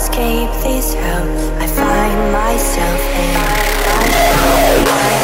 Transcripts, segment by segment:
escape this hell, I find myself in.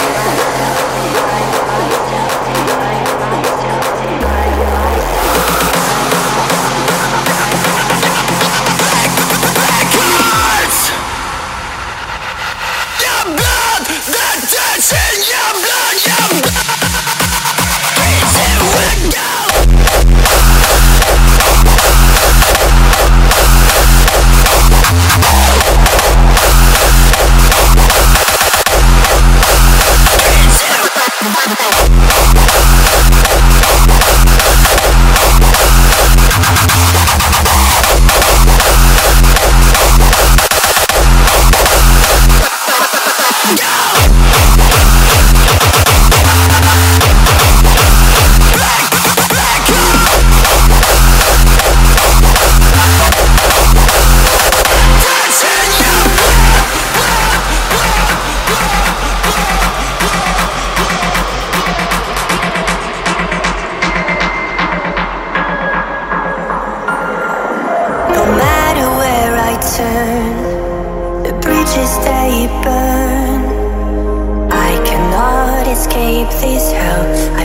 burn. I cannot escape this hell. I